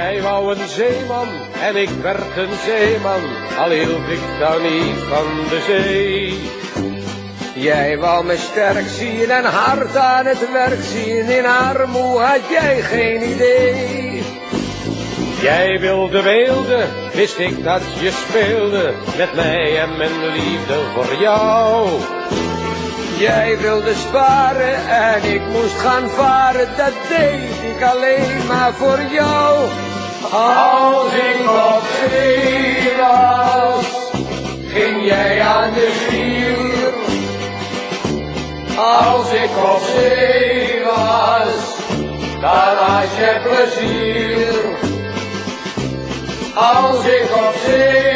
Jij wou een zeeman en ik werd een zeeman, al hield ik dan niet van de zee. Jij wou me sterk zien en hard aan het werk zien, in armoe had jij geen idee. Jij wilde weelde, wist ik dat je speelde, met mij en mijn liefde voor jou. Jij wilde sparen en ik moest gaan varen, dat deed ik alleen maar voor jou. Als ik op zee was, ging jij aan de stier. Als ik op zee was, dan had je plezier. Als ik op zee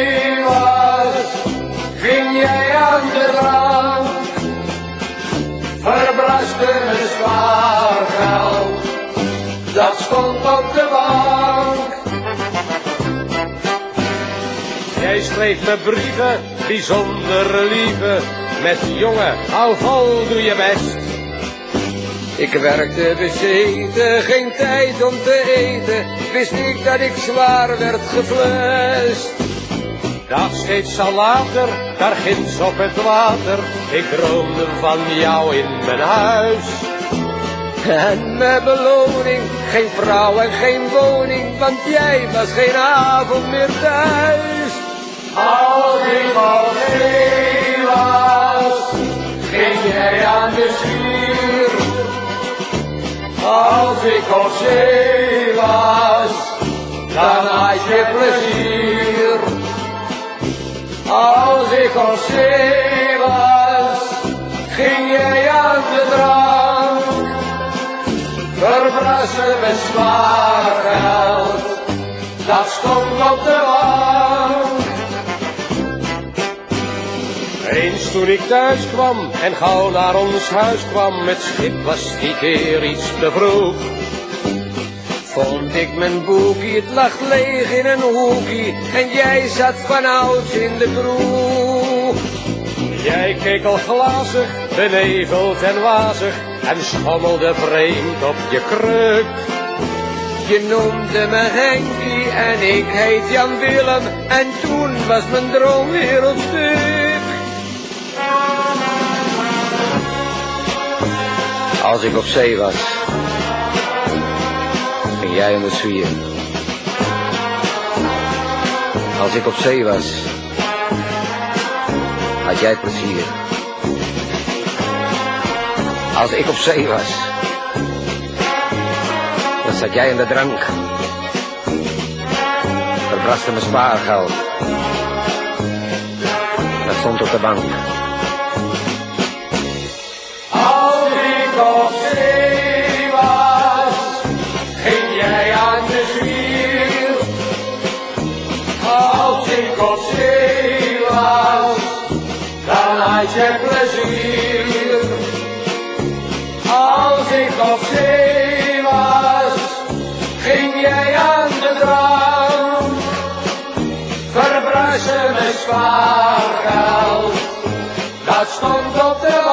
Jij schreef me brieven, bijzonder lieve, met jongen, hou vol, doe je best. Ik werkte bezeten, geen tijd om te eten, wist ik dat ik zwaar werd geflest. Dag steeds al later, daar ginds op het water, ik droomde van jou in mijn huis. En mijn beloning, geen vrouw en geen woning, want jij was geen avond meer thuis. Als ik op zee was, dan had je plezier. Als ik op zee was, ging jij aan de drank. Verbrassen met zwaar geld, dat stond op de bank. Eens toen ik thuis kwam en gauw naar ons huis kwam, het schip was die keer iets te vroeg. Vond ik mijn boekie, het lag leeg in een hoekie, en jij zat van ouds in de kroeg. Jij keek al glazig, beneveld en wazig, en schommelde vreemd op je kruk. Je noemde me Henkie en ik heet Jan Willem, en toen was mijn droomwereld stuk. Als ik op zee was, ging jij in de zwier. Als ik op zee was, had jij plezier. Als ik op zee was, dan zat jij in de drank. Verbraste mijn spaargeld. Dat stond op de bank. Dan had je plezier. Als ik op zee was, ging jij aan de drank. Verbrassen met spaargeld, dat stond op de